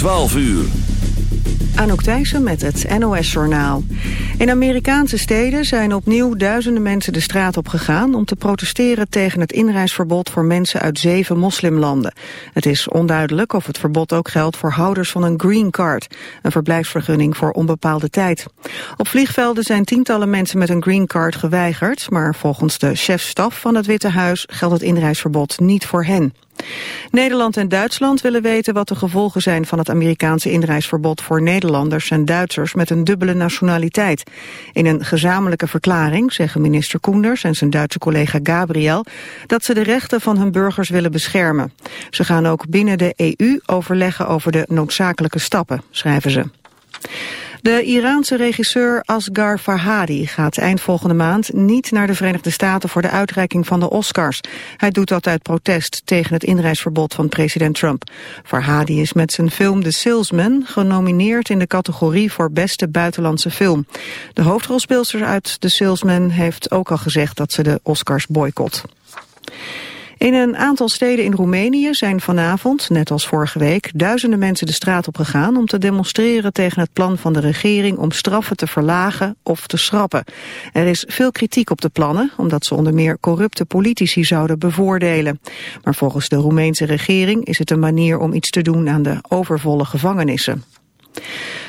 12 uur. Anouk Thijssen met het NOS-journaal. In Amerikaanse steden zijn opnieuw duizenden mensen de straat op gegaan... om te protesteren tegen het inreisverbod voor mensen uit zeven moslimlanden. Het is onduidelijk of het verbod ook geldt voor houders van een green card... een verblijfsvergunning voor onbepaalde tijd. Op vliegvelden zijn tientallen mensen met een green card geweigerd... maar volgens de chefstaf van het Witte Huis geldt het inreisverbod niet voor hen. Nederland en Duitsland willen weten wat de gevolgen zijn van het Amerikaanse inreisverbod voor Nederlanders en Duitsers met een dubbele nationaliteit. In een gezamenlijke verklaring zeggen minister Koenders en zijn Duitse collega Gabriel dat ze de rechten van hun burgers willen beschermen. Ze gaan ook binnen de EU overleggen over de noodzakelijke stappen, schrijven ze. De Iraanse regisseur Asghar Farhadi gaat eind volgende maand niet naar de Verenigde Staten voor de uitreiking van de Oscars. Hij doet dat uit protest tegen het inreisverbod van president Trump. Farhadi is met zijn film The Salesman genomineerd in de categorie voor beste buitenlandse film. De hoofdrolspeelster uit The Salesman heeft ook al gezegd dat ze de Oscars boycott. In een aantal steden in Roemenië zijn vanavond, net als vorige week, duizenden mensen de straat op gegaan om te demonstreren tegen het plan van de regering om straffen te verlagen of te schrappen. Er is veel kritiek op de plannen, omdat ze onder meer corrupte politici zouden bevoordelen. Maar volgens de Roemeense regering is het een manier om iets te doen aan de overvolle gevangenissen.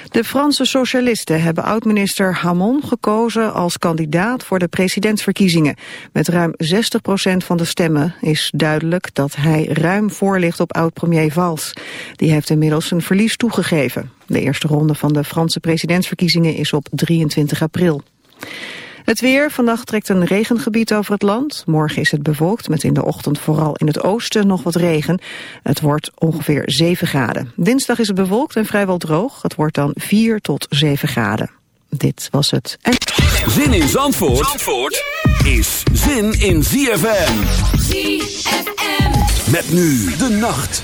De Franse socialisten hebben oud-minister Hamon gekozen als kandidaat voor de presidentsverkiezingen. Met ruim 60% van de stemmen is duidelijk dat hij ruim voor ligt op oud-premier Valls. Die heeft inmiddels een verlies toegegeven. De eerste ronde van de Franse presidentsverkiezingen is op 23 april. Het weer. Vannacht trekt een regengebied over het land. Morgen is het bewolkt met in de ochtend vooral in het oosten nog wat regen. Het wordt ongeveer 7 graden. Dinsdag is het bewolkt en vrijwel droog. Het wordt dan 4 tot 7 graden. Dit was het. Zin in Zandvoort, Zandvoort is zin in ZFM. ZFM. Met nu de nacht.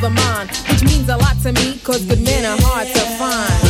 the mind, which means a lot to me, cause good men are hard to find.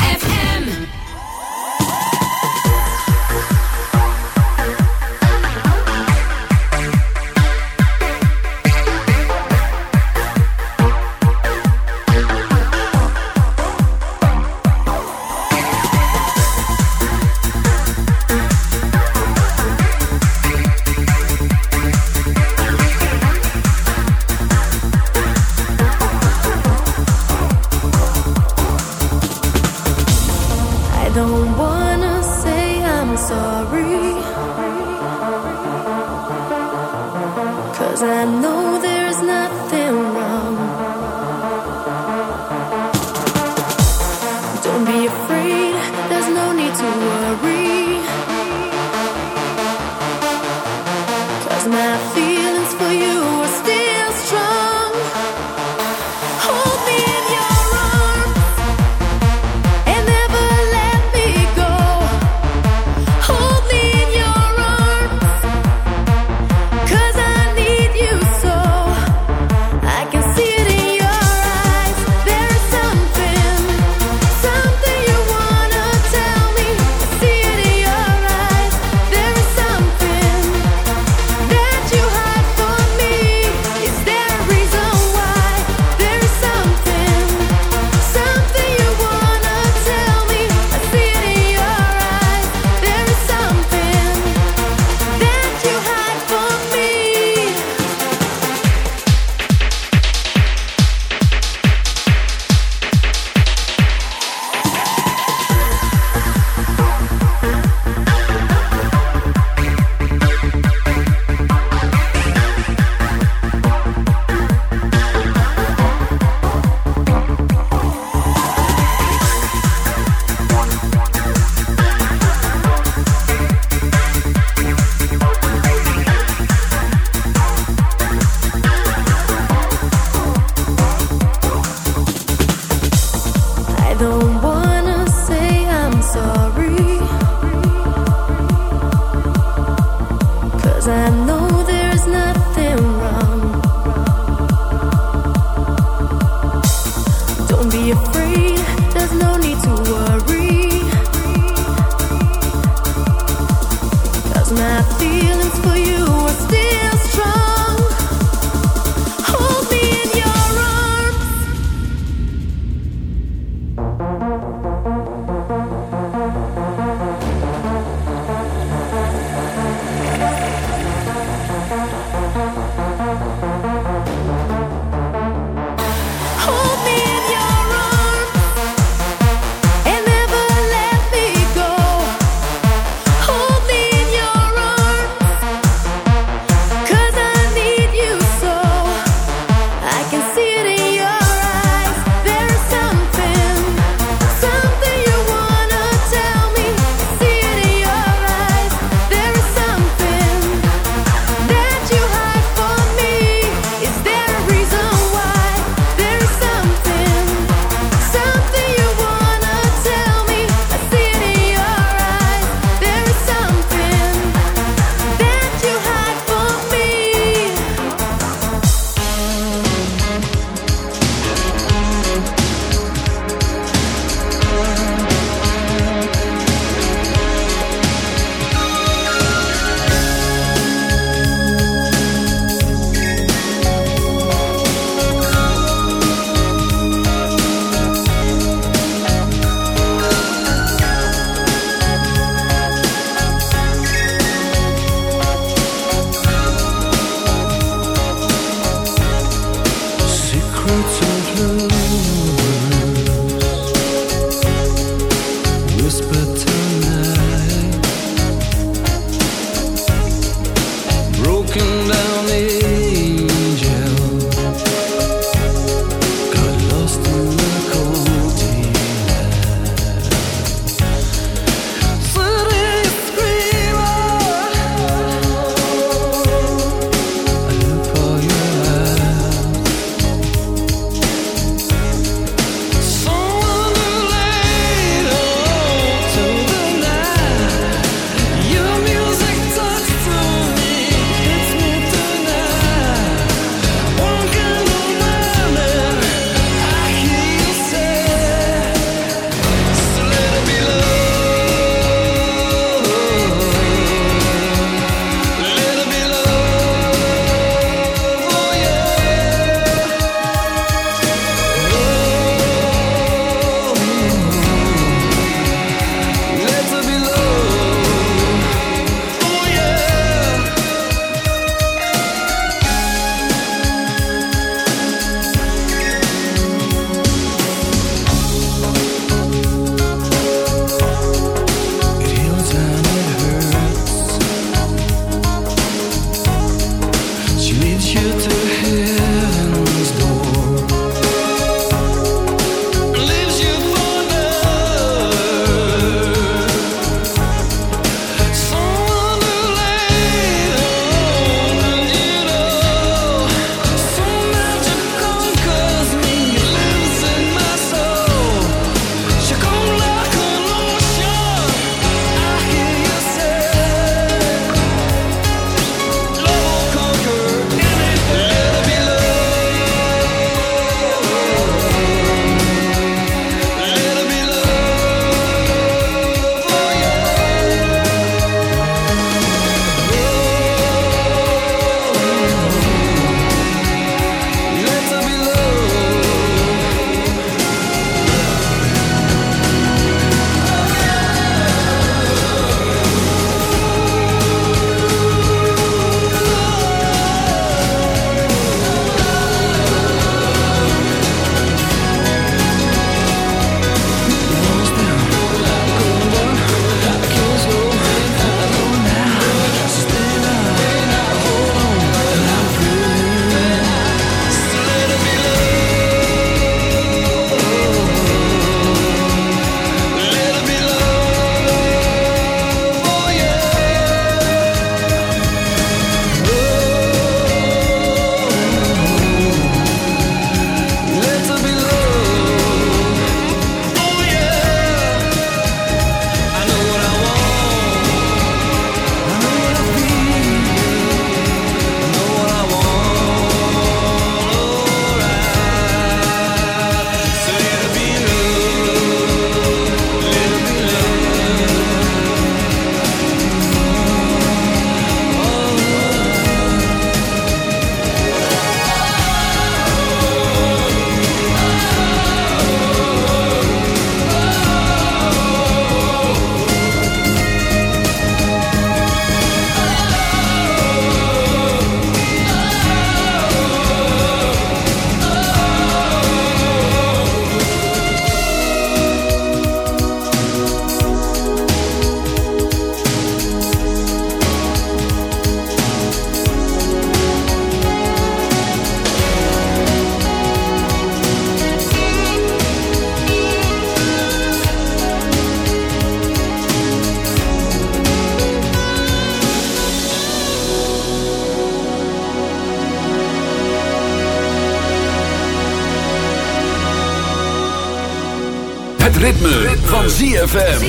ZFM.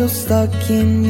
Still stuck in the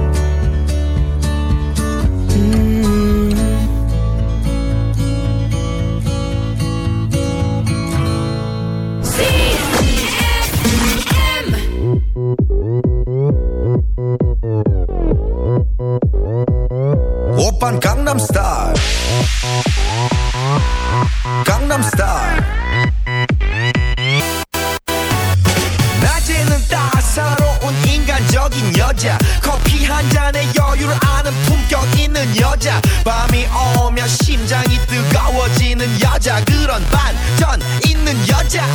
강남 스타일. 강남 Style. 낮에는 따사로운 인간적인 여자. 커피 한 잔에 여유를 아는 품격 있는 여자. 밤이 오면 심장이 뜨거워지는 여자. 그런 반전 있는 여자.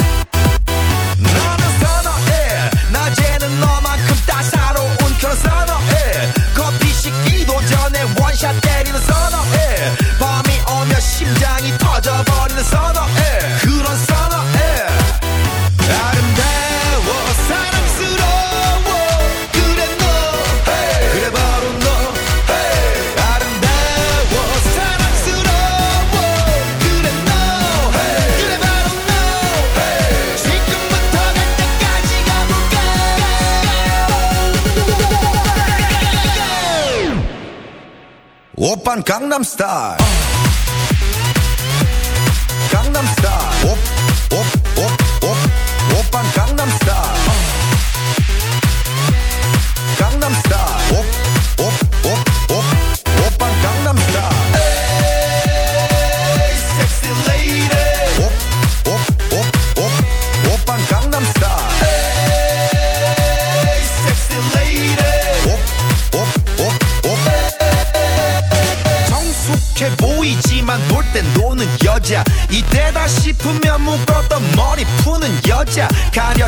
Gangnam Style.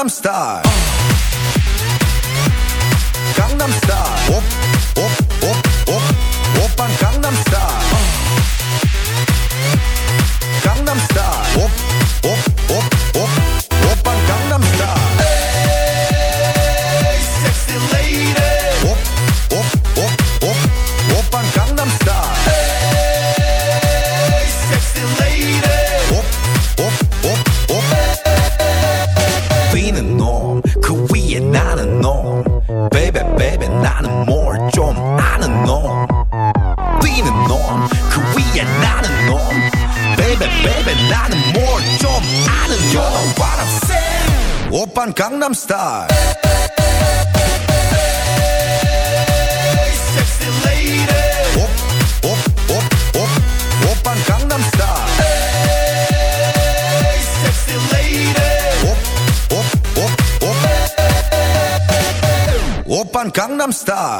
I'm star. star.